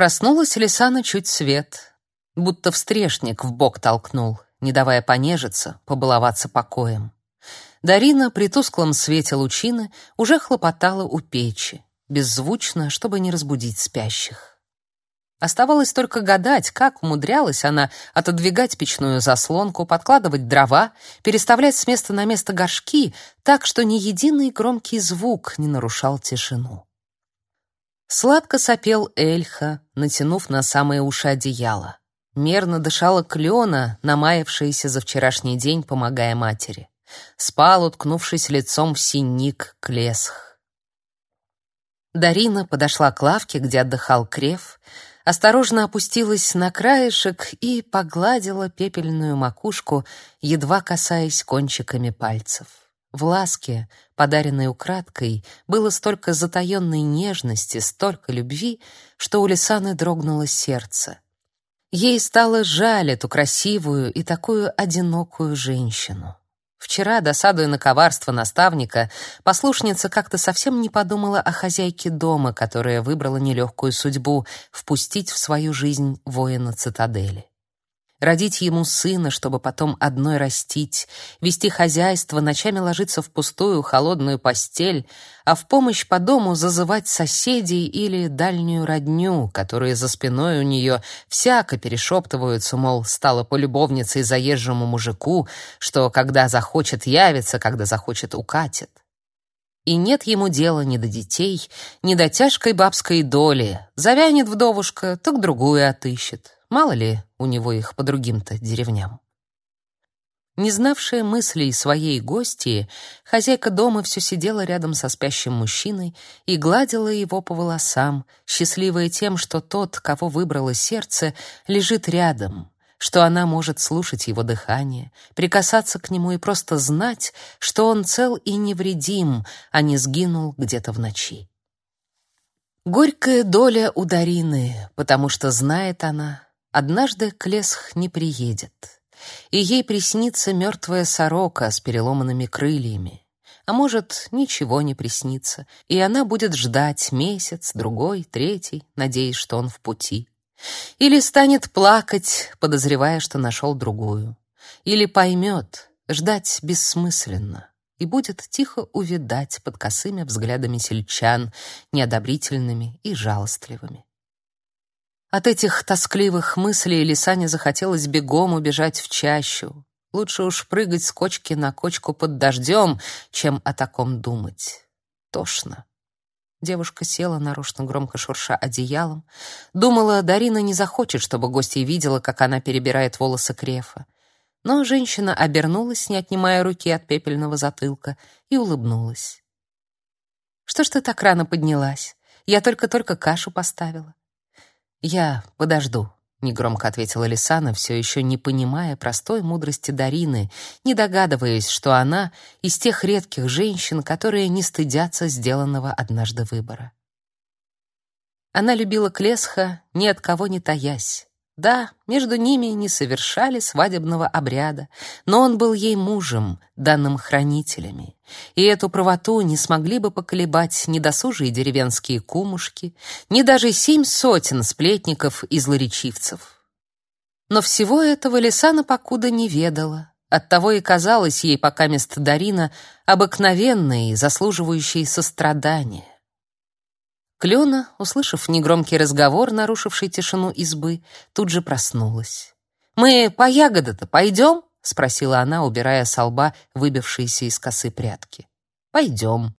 Проснулась Лисана чуть свет, будто встрешник в бок толкнул, не давая понежиться, побаловаться покоем. Дарина при тусклом свете лучины уже хлопотала у печи, беззвучно, чтобы не разбудить спящих. Оставалось только гадать, как умудрялась она отодвигать печную заслонку, подкладывать дрова, переставлять с места на место горшки, так что ни единый громкий звук не нарушал тишину. Сладко сопел Эльха, натянув на самые уши одеяло. Мерно дышала клена, намаявшаяся за вчерашний день, помогая матери. Спал, уткнувшись лицом в синик Клесх. Дарина подошла к лавке, где отдыхал Крев, осторожно опустилась на краешек и погладила пепельную макушку, едва касаясь кончиками пальцев. В ласке, подаренной украдкой, было столько затаённой нежности, столько любви, что у Лисаны дрогнуло сердце. Ей стало жаль эту красивую и такую одинокую женщину. Вчера, досадуя на коварство наставника, послушница как-то совсем не подумала о хозяйке дома, которая выбрала нелегкую судьбу впустить в свою жизнь воина цитадели родить ему сына, чтобы потом одной растить, вести хозяйство, ночами ложиться в пустую холодную постель, а в помощь по дому зазывать соседей или дальнюю родню, которые за спиной у нее всяко перешептываются, мол, стала полюбовницей заезжему мужику, что когда захочет явится, когда захочет укатит. И нет ему дела ни до детей, ни до тяжкой бабской доли. Завянет вдовушка, так другую отыщет. Мало ли у него их по другим-то деревням. Не знавшая мыслей своей гости, хозяйка дома все сидела рядом со спящим мужчиной и гладила его по волосам, счастливая тем, что тот, кого выбрало сердце, лежит рядом, что она может слушать его дыхание, прикасаться к нему и просто знать, что он цел и невредим, а не сгинул где-то в ночи. Горькая доля у Дарины, потому что знает она, Однажды Клесх не приедет, и ей приснится мертвая сорока с переломанными крыльями. А может, ничего не приснится, и она будет ждать месяц, другой, третий, надеясь, что он в пути. Или станет плакать, подозревая, что нашел другую. Или поймет, ждать бессмысленно, и будет тихо увядать под косыми взглядами сельчан, неодобрительными и жалостливыми. От этих тоскливых мыслей Лисане захотелось бегом убежать в чащу. Лучше уж прыгать с кочки на кочку под дождем, чем о таком думать. Тошно. Девушка села, нарочно громко шурша одеялом. Думала, Дарина не захочет, чтобы гостья видела, как она перебирает волосы Крефа. Но женщина обернулась, не отнимая руки от пепельного затылка, и улыбнулась. «Что ж ты так рано поднялась? Я только-только кашу поставила. «Я подожду», — негромко ответила Лисана, все еще не понимая простой мудрости Дарины, не догадываясь, что она из тех редких женщин, которые не стыдятся сделанного однажды выбора. Она любила Клесха, ни от кого не таясь. Да, между ними не совершали свадебного обряда, но он был ей мужем, данным хранителями, и эту правоту не смогли бы поколебать ни досужие деревенские кумушки, ни даже семь сотен сплетников и злоречивцев. Но всего этого Лисана покуда не ведала, оттого и казалось ей пока место Дарина обыкновенной, заслуживающей сострадания. Клена, услышав негромкий разговор, нарушивший тишину избы, тут же проснулась. «Мы по ягоды-то пойдем?» — спросила она, убирая с лба выбившиеся из косы прядки. «Пойдем»,